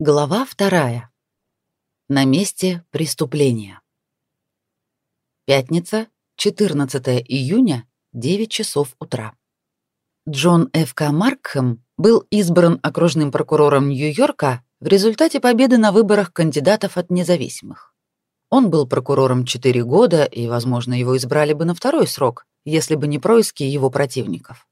Глава вторая. На месте преступления. Пятница, 14 июня, 9 часов утра. Джон Ф.К. Маркхэм был избран окружным прокурором Нью-Йорка в результате победы на выборах кандидатов от независимых. Он был прокурором 4 года, и, возможно, его избрали бы на второй срок, если бы не происки его противников.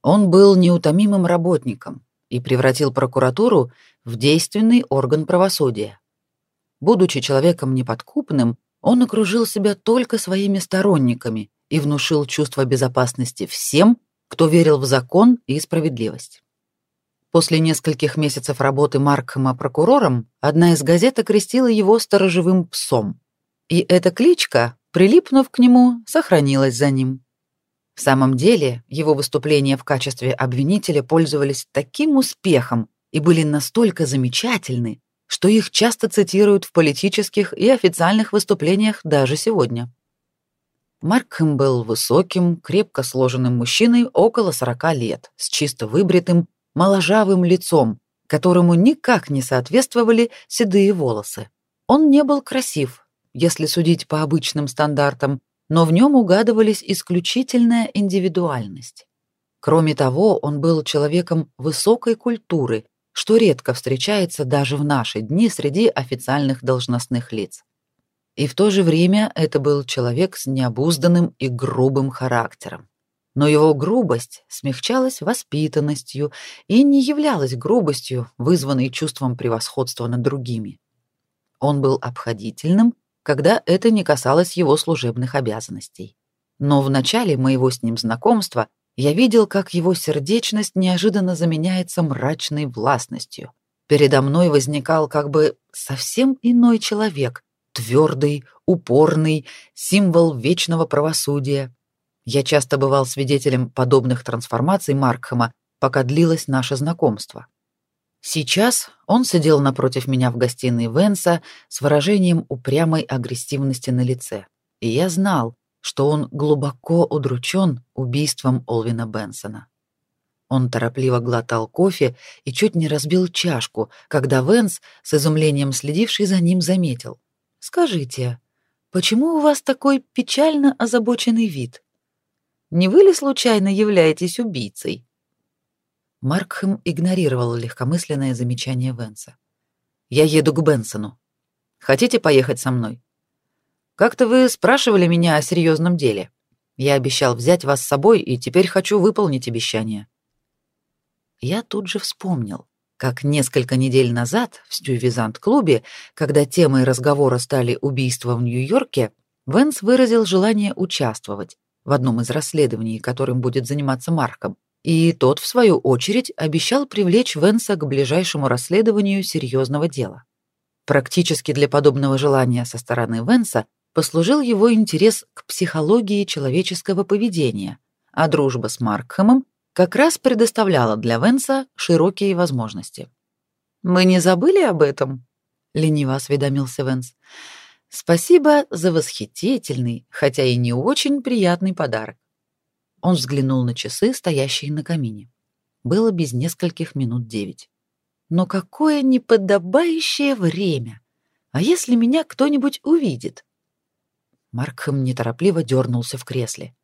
Он был неутомимым работником и превратил прокуратуру в действенный орган правосудия. Будучи человеком неподкупным, он окружил себя только своими сторонниками и внушил чувство безопасности всем, кто верил в закон и справедливость. После нескольких месяцев работы Маркхэма прокурором, одна из газет окрестила его сторожевым псом. И эта кличка, прилипнув к нему, сохранилась за ним. В самом деле, его выступления в качестве обвинителя пользовались таким успехом, и были настолько замечательны, что их часто цитируют в политических и официальных выступлениях даже сегодня. Маркхэм был высоким, крепко сложенным мужчиной около 40 лет, с чисто выбритым, моложавым лицом, которому никак не соответствовали седые волосы. Он не был красив, если судить по обычным стандартам, но в нем угадывались исключительная индивидуальность. Кроме того, он был человеком высокой культуры что редко встречается даже в наши дни среди официальных должностных лиц. И в то же время это был человек с необузданным и грубым характером. Но его грубость смягчалась воспитанностью и не являлась грубостью, вызванной чувством превосходства над другими. Он был обходительным, когда это не касалось его служебных обязанностей. Но в начале моего с ним знакомства я видел, как его сердечность неожиданно заменяется мрачной властностью. Передо мной возникал как бы совсем иной человек, твердый, упорный, символ вечного правосудия. Я часто бывал свидетелем подобных трансформаций Маркхэма, пока длилось наше знакомство. Сейчас он сидел напротив меня в гостиной Венса с выражением упрямой агрессивности на лице. И я знал, что он глубоко удручен убийством Олвина Бенсона. Он торопливо глотал кофе и чуть не разбил чашку, когда Венс, с изумлением следивший за ним, заметил. «Скажите, почему у вас такой печально озабоченный вид? Не вы ли случайно являетесь убийцей?» Маркхэм игнорировал легкомысленное замечание Венса. «Я еду к Бенсону. Хотите поехать со мной?» Как-то вы спрашивали меня о серьезном деле. Я обещал взять вас с собой, и теперь хочу выполнить обещание. Я тут же вспомнил, как несколько недель назад в Стювизант-клубе, когда темой разговора стали убийства в Нью-Йорке, Венс выразил желание участвовать в одном из расследований, которым будет заниматься Марком, и тот, в свою очередь, обещал привлечь Венса к ближайшему расследованию серьезного дела. Практически для подобного желания со стороны Венса послужил его интерес к психологии человеческого поведения, а дружба с Маркхэмом как раз предоставляла для Венса широкие возможности. «Мы не забыли об этом?» — лениво осведомился Венс. «Спасибо за восхитительный, хотя и не очень приятный подарок». Он взглянул на часы, стоящие на камине. Было без нескольких минут девять. «Но какое неподобающее время! А если меня кто-нибудь увидит?» Маркхэм неторопливо дернулся в кресле.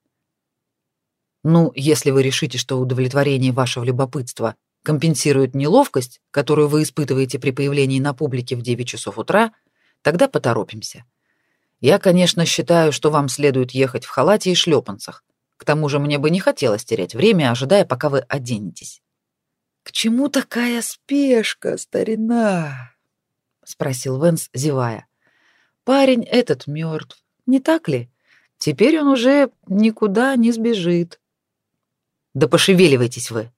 «Ну, если вы решите, что удовлетворение вашего любопытства компенсирует неловкость, которую вы испытываете при появлении на публике в 9 часов утра, тогда поторопимся. Я, конечно, считаю, что вам следует ехать в халате и шлепанцах. К тому же мне бы не хотелось терять время, ожидая, пока вы оденетесь». «К чему такая спешка, старина?» — спросил Венс, зевая. «Парень этот мертв. Не так ли? Теперь он уже никуда не сбежит. Да пошевеливайтесь вы,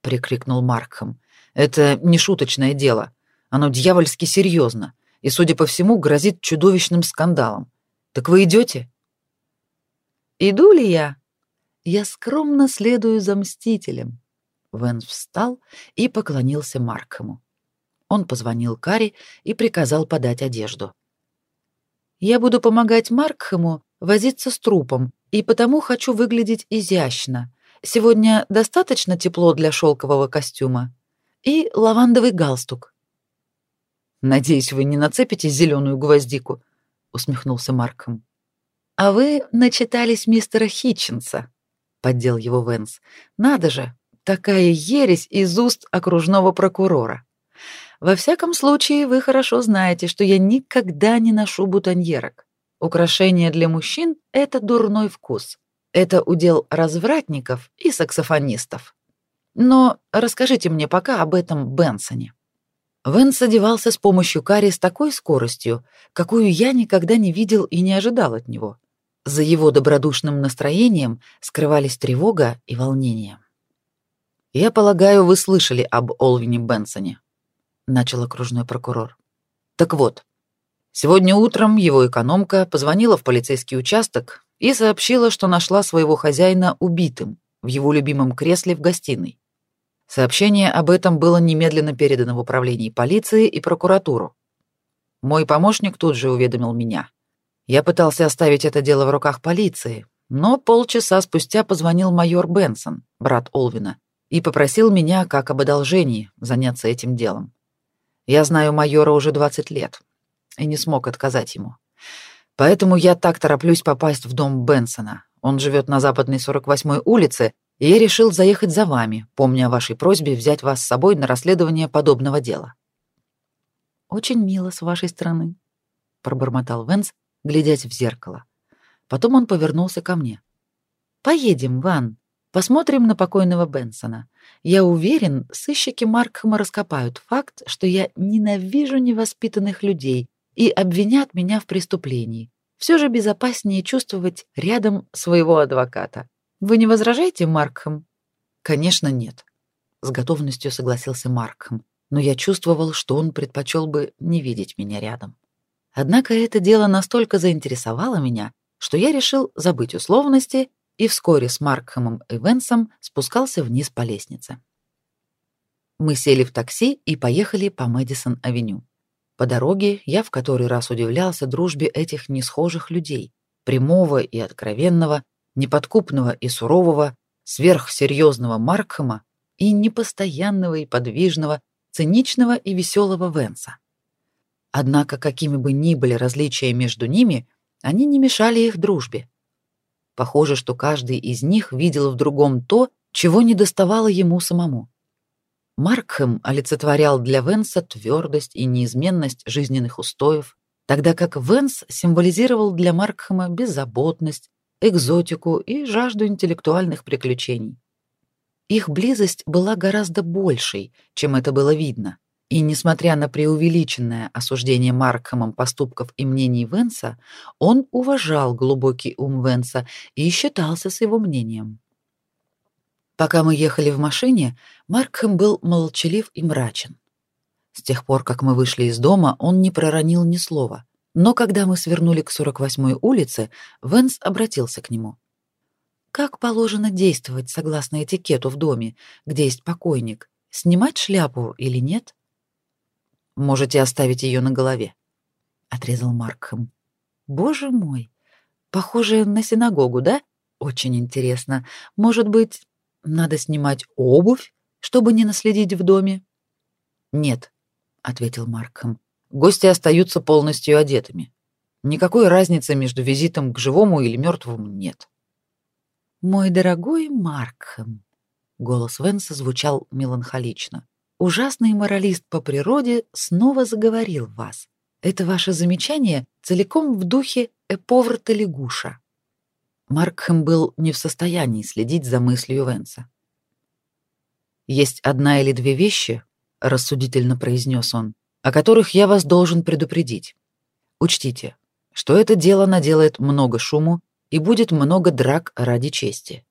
прикрикнул Маркхэм. Это не шуточное дело. Оно дьявольски серьезно и, судя по всему, грозит чудовищным скандалом. Так вы идете? Иду ли я? Я скромно следую за мстителем. Вен встал и поклонился Маркхэму. Он позвонил Кари и приказал подать одежду. Я буду помогать Маркхэму возиться с трупом, и потому хочу выглядеть изящно. Сегодня достаточно тепло для шелкового костюма. И лавандовый галстук. Надеюсь, вы не нацепите зеленую гвоздику, усмехнулся Маркхэм. А вы начитались мистера Хитчинса, поддел его Венс. Надо же, такая ересь из уст окружного прокурора. Во всяком случае, вы хорошо знаете, что я никогда не ношу бутоньерок. Украшения для мужчин — это дурной вкус. Это удел развратников и саксофонистов. Но расскажите мне пока об этом Бенсоне. Венс одевался с помощью кари с такой скоростью, какую я никогда не видел и не ожидал от него. За его добродушным настроением скрывались тревога и волнение. «Я полагаю, вы слышали об Олвине Бенсоне», — начал окружной прокурор. «Так вот, сегодня утром его экономка позвонила в полицейский участок и сообщила, что нашла своего хозяина убитым в его любимом кресле в гостиной. Сообщение об этом было немедленно передано в управление полиции и прокуратуру. Мой помощник тут же уведомил меня. Я пытался оставить это дело в руках полиции, но полчаса спустя позвонил майор Бенсон, брат Олвина, и попросил меня, как об одолжении, заняться этим делом. Я знаю майора уже 20 лет и не смог отказать ему. Поэтому я так тороплюсь попасть в дом Бенсона. Он живет на западной 48-й улице, и я решил заехать за вами, помня о вашей просьбе взять вас с собой на расследование подобного дела. Очень мило с вашей стороны, пробормотал Венс, глядясь в зеркало. Потом он повернулся ко мне. Поедем, Ван, посмотрим на покойного Бенсона. Я уверен, сыщики Маркхэма раскопают факт, что я ненавижу невоспитанных людей и обвинят меня в преступлении. Все же безопаснее чувствовать рядом своего адвоката. Вы не возражаете, Маркхэм? Конечно, нет, с готовностью согласился Маркхэм, но я чувствовал, что он предпочел бы не видеть меня рядом. Однако это дело настолько заинтересовало меня, что я решил забыть условности и вскоре с Маркхэмом и Венсом спускался вниз по лестнице. Мы сели в такси и поехали по Мэдисон-авеню. По дороге я в который раз удивлялся дружбе этих несхожих людей, прямого и откровенного, неподкупного и сурового, сверхсерьезного Маркхэма и непостоянного и подвижного, циничного и веселого Венса. Однако, какими бы ни были различия между ними, они не мешали их дружбе. Похоже, что каждый из них видел в другом то, чего не доставало ему самому. Маркхэм олицетворял для Венса твердость и неизменность жизненных устоев, тогда как Венс символизировал для Маркхэма беззаботность, экзотику и жажду интеллектуальных приключений. Их близость была гораздо большей, чем это было видно, и несмотря на преувеличенное осуждение Маркхэмом поступков и мнений Венса, он уважал глубокий ум Венса и считался с его мнением. Пока мы ехали в машине, Маркхэм был молчалив и мрачен. С тех пор, как мы вышли из дома, он не проронил ни слова — но когда мы свернули к 48-й улице, Венс обратился к нему. Как положено действовать согласно этикету в доме, где есть покойник? Снимать шляпу или нет? Можете оставить ее на голове, отрезал Маркхэм. Боже мой, похоже на синагогу, да? Очень интересно. Может быть, надо снимать обувь, чтобы не наследить в доме? Нет, ответил Маркхэм. Гости остаются полностью одетыми. Никакой разницы между визитом к живому или мертвому нет. Мой дорогой Маркхэм, голос Венса звучал меланхолично. Ужасный моралист по природе снова заговорил вас. Это ваше замечание целиком в духе Эповрта лягуша. Маркхэм был не в состоянии следить за мыслью Венса. Есть одна или две вещи, рассудительно произнес он, о которых я вас должен предупредить. Учтите, что это дело наделает много шуму и будет много драк ради чести.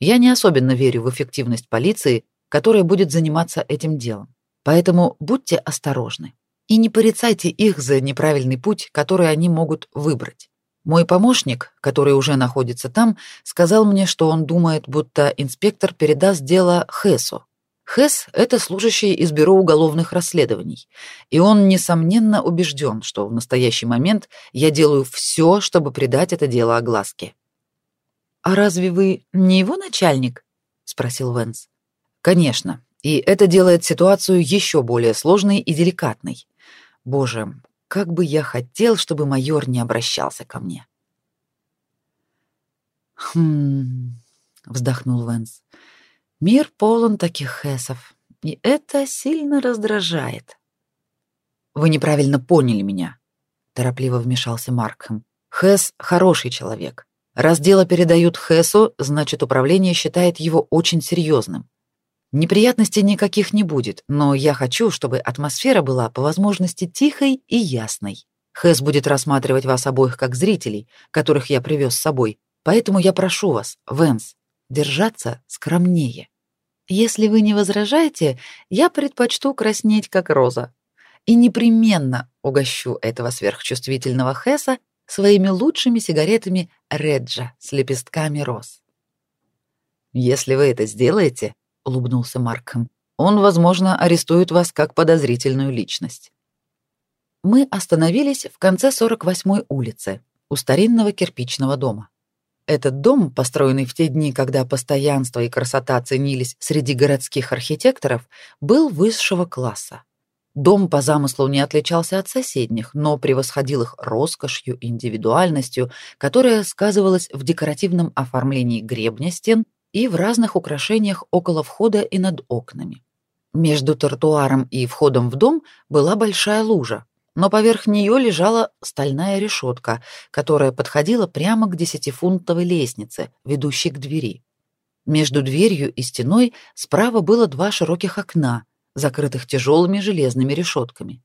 Я не особенно верю в эффективность полиции, которая будет заниматься этим делом. Поэтому будьте осторожны и не порицайте их за неправильный путь, который они могут выбрать. Мой помощник, который уже находится там, сказал мне, что он думает, будто инспектор передаст дело Хесу, Хэс — это служащий из Бюро уголовных расследований, и он, несомненно, убежден, что в настоящий момент я делаю все, чтобы придать это дело огласке. «А разве вы не его начальник?» — спросил Венс. «Конечно, и это делает ситуацию еще более сложной и деликатной. Боже, как бы я хотел, чтобы майор не обращался ко мне. Хм, вздохнул Венс. Мир полон таких хэсов, и это сильно раздражает. Вы неправильно поняли меня, торопливо вмешался Маркхэм. Хэс хороший человек. Раз дело передают Хэсу, значит, управление считает его очень серьезным. Неприятностей никаких не будет, но я хочу, чтобы атмосфера была по возможности тихой и ясной. Хэс будет рассматривать вас обоих как зрителей, которых я привез с собой, поэтому я прошу вас, Венс, держаться скромнее. Если вы не возражаете, я предпочту краснеть как роза и непременно угощу этого сверхчувствительного Хэса своими лучшими сигаретами Реджа с лепестками роз. Если вы это сделаете, улыбнулся Маркхэм, он, возможно, арестует вас как подозрительную личность. Мы остановились в конце 48-й улицы, у старинного кирпичного дома. Этот дом, построенный в те дни, когда постоянство и красота ценились среди городских архитекторов, был высшего класса. Дом по замыслу не отличался от соседних, но превосходил их роскошью и индивидуальностью, которая сказывалась в декоративном оформлении гребня стен и в разных украшениях около входа и над окнами. Между тротуаром и входом в дом была большая лужа, но поверх нее лежала стальная решетка, которая подходила прямо к десятифунтовой лестнице, ведущей к двери. Между дверью и стеной справа было два широких окна, закрытых тяжелыми железными решетками.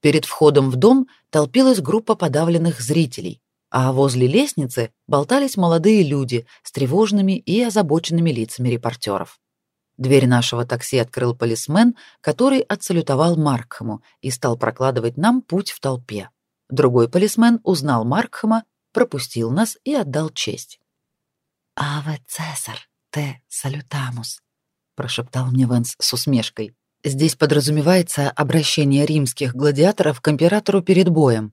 Перед входом в дом толпилась группа подавленных зрителей, а возле лестницы болтались молодые люди с тревожными и озабоченными лицами репортеров. Дверь нашего такси открыл полисмен, который отсалютовал Маркхэму и стал прокладывать нам путь в толпе. Другой полисмен узнал Маркхэма, пропустил нас и отдал честь. «Аве Цесар, те салютамус», — прошептал мне Венс с усмешкой. Здесь подразумевается обращение римских гладиаторов к императору перед боем.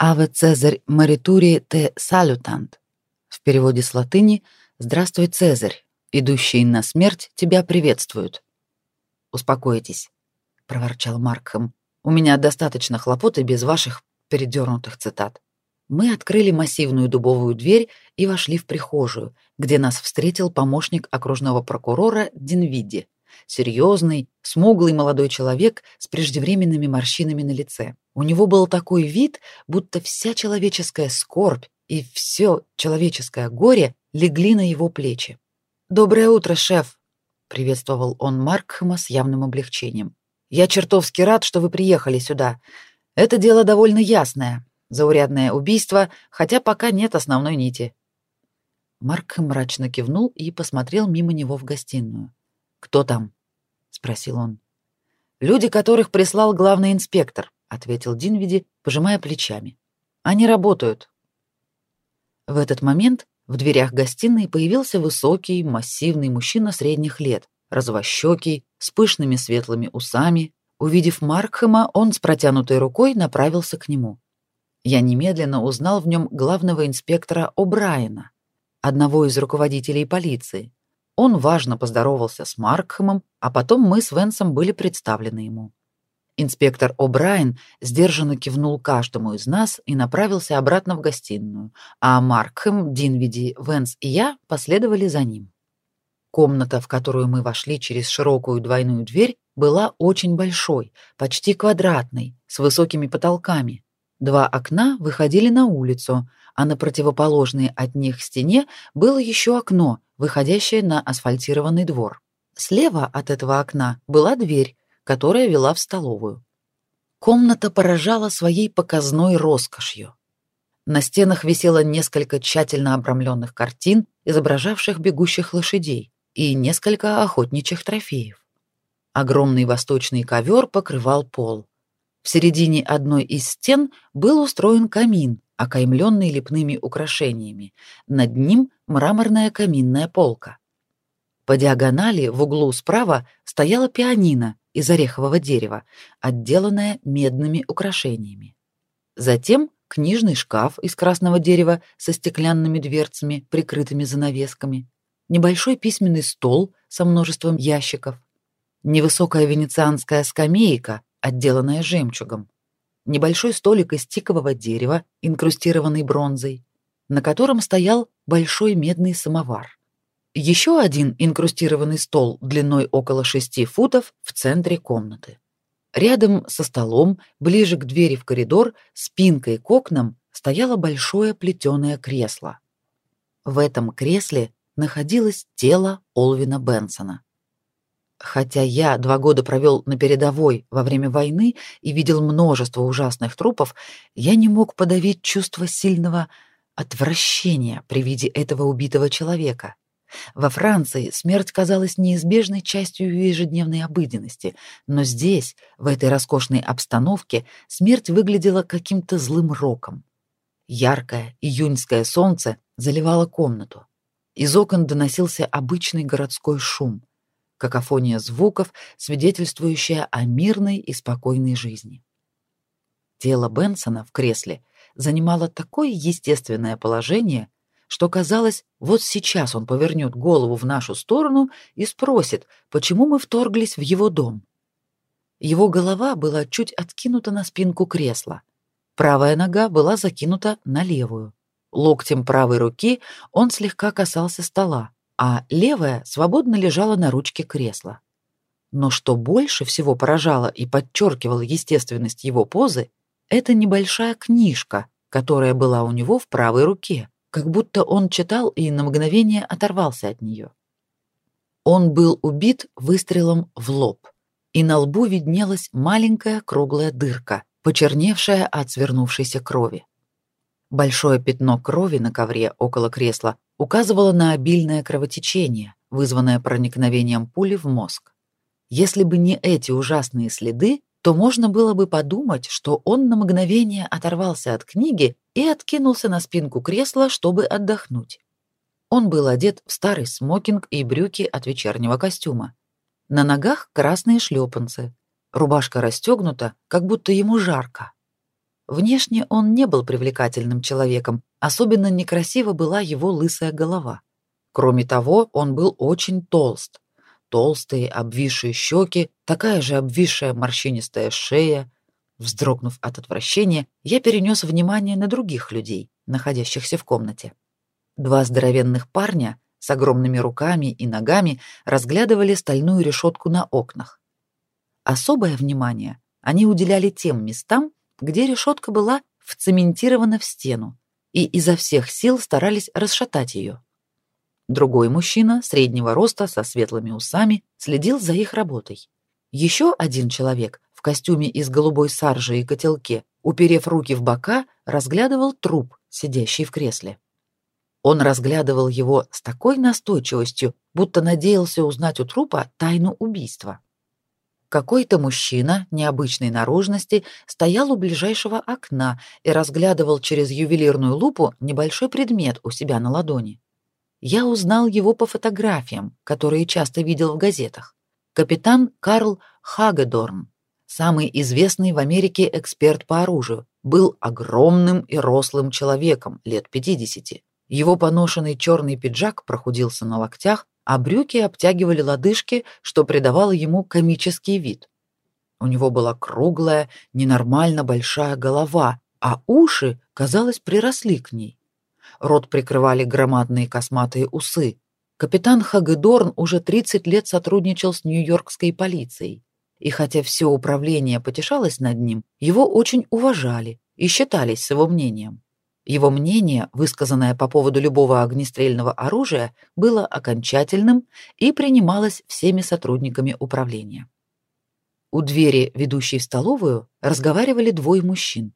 «Аве Цезарь маритури те салютант». В переводе с латыни «Здравствуй, Цезарь, идущие на смерть тебя приветствуют». «Успокойтесь», — проворчал Маркхэм. «У меня достаточно хлопот и без ваших передернутых цитат». Мы открыли массивную дубовую дверь и вошли в прихожую, где нас встретил помощник окружного прокурора Динвиди серьезный, смуглый молодой человек с преждевременными морщинами на лице. У него был такой вид, будто вся человеческая скорбь и все человеческое горе легли на его плечи. «Доброе утро, шеф!» — приветствовал он Маркхэма с явным облегчением. «Я чертовски рад, что вы приехали сюда. Это дело довольно ясное. Заурядное убийство, хотя пока нет основной нити». Марк мрачно кивнул и посмотрел мимо него в гостиную. «Кто там?» — спросил он. «Люди, которых прислал главный инспектор», — ответил Динвиди, пожимая плечами. «Они работают». В этот момент в дверях гостиной появился высокий, массивный мужчина средних лет, развощекий, с пышными светлыми усами. Увидев Маркхэма, он с протянутой рукой направился к нему. Я немедленно узнал в нем главного инспектора О'Брайена, одного из руководителей полиции. Он важно поздоровался с Маркхэмом, а потом мы с Венсом были представлены ему. Инспектор О'Брайен сдержанно кивнул каждому из нас и направился обратно в гостиную, а Маркхэм, Динвиди, Венс и я последовали за ним. Комната, в которую мы вошли через широкую двойную дверь, была очень большой, почти квадратной, с высокими потолками. Два окна выходили на улицу, а на противоположной от них стене было еще окно, выходящее на асфальтированный двор. Слева от этого окна была дверь, которая вела в столовую. Комната поражала своей показной роскошью. На стенах висело несколько тщательно обрамленных картин, изображавших бегущих лошадей, и несколько охотничьих трофеев. Огромный восточный ковер покрывал пол. В середине одной из стен был устроен камин, окаймленный лепными украшениями. Над ним мраморная каминная полка. По диагонали в углу справа стояла пианино из орехового дерева, отделанное медными украшениями. Затем книжный шкаф из красного дерева со стеклянными дверцами, прикрытыми занавесками, небольшой письменный стол со множеством ящиков, невысокая венецианская скамейка, отделанная жемчугом, небольшой столик из тикового дерева, инкрустированный бронзой, на котором стоял большой медный самовар. Еще один инкрустированный стол длиной около шести футов в центре комнаты. Рядом со столом, ближе к двери в коридор, спинкой к окнам, стояло большое плетеное кресло. В этом кресле находилось тело Олвина Бенсона. Хотя я два года провел на передовой во время войны и видел множество ужасных трупов, я не мог подавить чувство сильного отвращения при виде этого убитого человека. Во Франции смерть казалась неизбежной частью ежедневной обыденности, но здесь, в этой роскошной обстановке, смерть выглядела каким-то злым роком. Яркое июньское солнце заливало комнату. Из окон доносился обычный городской шум какофония звуков, свидетельствующая о мирной и спокойной жизни. Тело Бенсона в кресле занимало такое естественное положение, что казалось, вот сейчас он повернет голову в нашу сторону и спросит, почему мы вторглись в его дом. Его голова была чуть откинута на спинку кресла. Правая нога была закинута на левую. Локтем правой руки он слегка касался стола, а левая свободно лежала на ручке кресла. Но что больше всего поражало и подчеркивало естественность его позы, это небольшая книжка, которая была у него в правой руке, как будто он читал и на мгновение оторвался от нее. Он был убит выстрелом в лоб, и на лбу виднелась маленькая круглая дырка, почерневшая от свернувшейся крови. Большое пятно крови на ковре около кресла указывало на обильное кровотечение, вызванное проникновением пули в мозг. Если бы не эти ужасные следы, то можно было бы подумать, что он на мгновение оторвался от книги и откинулся на спинку кресла, чтобы отдохнуть. Он был одет в старый смокинг и брюки от вечернего костюма. На ногах красные шлепанцы. Рубашка расстегнута, как будто ему жарко. Внешне он не был привлекательным человеком, особенно некрасива была его лысая голова. Кроме того, он был очень толст. Толстые, обвисшие щеки, такая же обвисшая морщинистая шея. Вздрогнув от отвращения, я перенес внимание на других людей, находящихся в комнате. Два здоровенных парня с огромными руками и ногами разглядывали стальную решетку на окнах. Особое внимание они уделяли тем местам, где решетка была вцементирована в стену, и изо всех сил старались расшатать ее. Другой мужчина, среднего роста, со светлыми усами, следил за их работой. Еще один человек в костюме из голубой саржи и котелке, уперев руки в бока, разглядывал труп, сидящий в кресле. Он разглядывал его с такой настойчивостью, будто надеялся узнать у трупа тайну убийства. Какой-то мужчина необычной наружности стоял у ближайшего окна и разглядывал через ювелирную лупу небольшой предмет у себя на ладони. Я узнал его по фотографиям, которые часто видел в газетах. Капитан Карл Хагедорн, самый известный в Америке эксперт по оружию, был огромным и рослым человеком лет 50. Его поношенный черный пиджак прохудился на локтях, а брюки обтягивали лодыжки, что придавало ему комический вид. У него была круглая, ненормально большая голова, а уши, казалось, приросли к ней. Рот прикрывали громадные косматые усы. Капитан Хагедорн уже 30 лет сотрудничал с нью-йоркской полицией. И хотя все управление потешалось над ним, его очень уважали и считались с его мнением. Его мнение, высказанное по поводу любого огнестрельного оружия, было окончательным и принималось всеми сотрудниками управления. У двери, ведущей в столовую, разговаривали двое мужчин.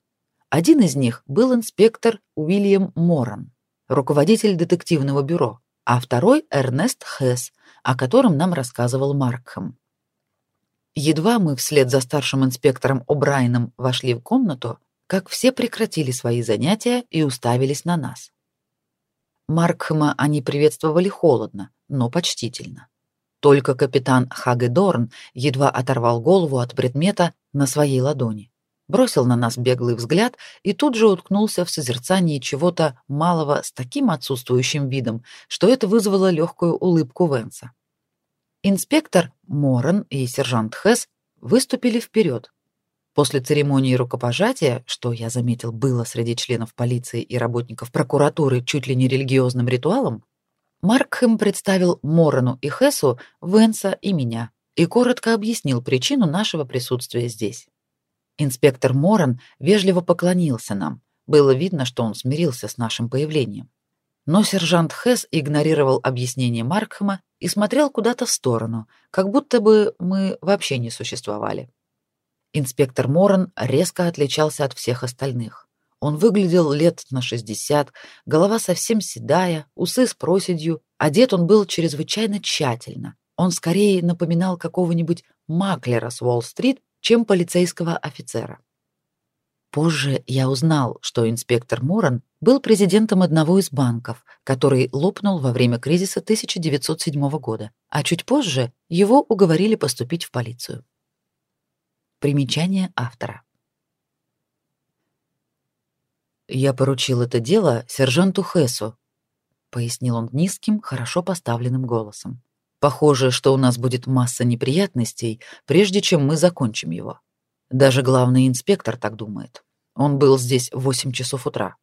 Один из них был инспектор Уильям Моран, руководитель детективного бюро, а второй — Эрнест Хесс, о котором нам рассказывал Маркхэм. Едва мы вслед за старшим инспектором О'Брайеном вошли в комнату, как все прекратили свои занятия и уставились на нас. Маркхэма они приветствовали холодно, но почтительно. Только капитан Хагедорн едва оторвал голову от предмета на своей ладони, бросил на нас беглый взгляд и тут же уткнулся в созерцании чего-то малого с таким отсутствующим видом, что это вызвало легкую улыбку Венса. Инспектор Моран и сержант Хесс выступили вперед, После церемонии рукопожатия, что я заметил было среди членов полиции и работников прокуратуры чуть ли не религиозным ритуалом, Маркхэм представил Морану и Хессу, Венса и меня и коротко объяснил причину нашего присутствия здесь. Инспектор Моран вежливо поклонился нам. Было видно, что он смирился с нашим появлением. Но сержант Хесс игнорировал объяснение Маркхэма и смотрел куда-то в сторону, как будто бы мы вообще не существовали. Инспектор Моран резко отличался от всех остальных. Он выглядел лет на 60, голова совсем седая, усы с проседью, одет он был чрезвычайно тщательно. Он скорее напоминал какого-нибудь маклера с Уолл-стрит, чем полицейского офицера. Позже я узнал, что инспектор Моран был президентом одного из банков, который лопнул во время кризиса 1907 года, а чуть позже его уговорили поступить в полицию. Примечание автора. «Я поручил это дело сержанту Хессу», — пояснил он низким, хорошо поставленным голосом. «Похоже, что у нас будет масса неприятностей, прежде чем мы закончим его. Даже главный инспектор так думает. Он был здесь в восемь часов утра».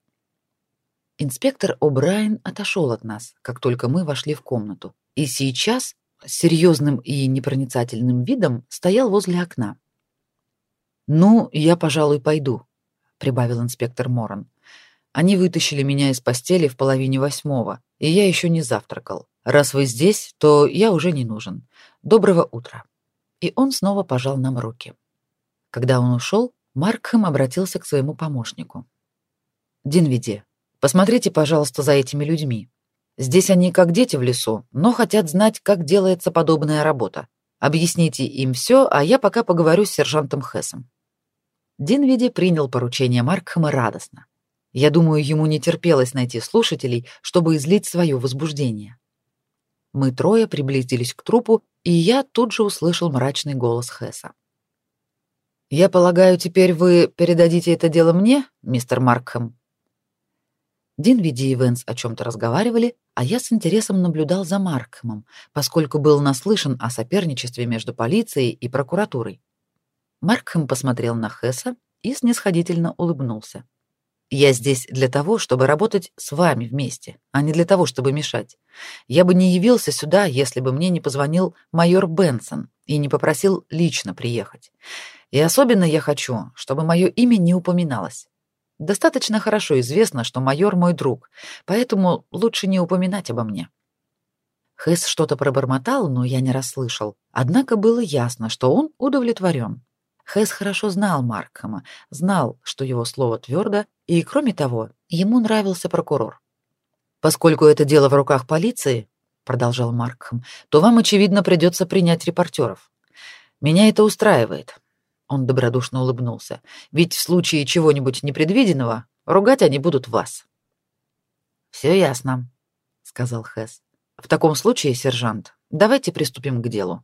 Инспектор О'Брайен отошел от нас, как только мы вошли в комнату, и сейчас с серьезным и непроницательным видом стоял возле окна. «Ну, я, пожалуй, пойду», — прибавил инспектор Моран. «Они вытащили меня из постели в половине восьмого, и я еще не завтракал. Раз вы здесь, то я уже не нужен. Доброго утра». И он снова пожал нам руки. Когда он ушел, Маркхэм обратился к своему помощнику. «Динвиди, посмотрите, пожалуйста, за этими людьми. Здесь они как дети в лесу, но хотят знать, как делается подобная работа. Объясните им все, а я пока поговорю с сержантом Хессом». Динвиди принял поручение Маркхэма радостно. Я думаю, ему не терпелось найти слушателей, чтобы излить свое возбуждение. Мы трое приблизились к трупу, и я тут же услышал мрачный голос Хесса. «Я полагаю, теперь вы передадите это дело мне, мистер Маркхэм?» Динвиди и Венс о чем-то разговаривали, а я с интересом наблюдал за Маркхэмом, поскольку был наслышан о соперничестве между полицией и прокуратурой. Маркхэм посмотрел на Хесса и снисходительно улыбнулся. «Я здесь для того, чтобы работать с вами вместе, а не для того, чтобы мешать. Я бы не явился сюда, если бы мне не позвонил майор Бенсон и не попросил лично приехать. И особенно я хочу, чтобы мое имя не упоминалось. Достаточно хорошо известно, что майор мой друг, поэтому лучше не упоминать обо мне». Хэс что-то пробормотал, но я не расслышал. Однако было ясно, что он удовлетворен. Хэс хорошо знал Маркхэма, знал, что его слово твердо, и, кроме того, ему нравился прокурор. «Поскольку это дело в руках полиции», — продолжал Маркхэм, «то вам, очевидно, придется принять репортеров. Меня это устраивает». Он добродушно улыбнулся. «Ведь в случае чего-нибудь непредвиденного ругать они будут вас». «Все ясно», — сказал Хэс. «В таком случае, сержант, давайте приступим к делу».